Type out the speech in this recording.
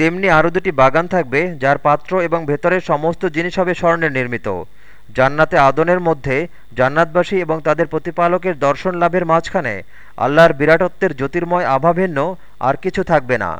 তেমনি আরও দুটি বাগান থাকবে, যার পাত্র এবং ভেতরের সমস্ত জিনিস হবে স্বর্ণের নির্মিত। জান্নাতে আদনের মধ্যে জান্নাতবাসী এবং তাদের প্রতিপালকের দর্শন লাভের মাঝখানে আল্লাহর বিরাটত্বের জ্যোতির্ময় আভাভিন্ন আর কিছু থাকবে না।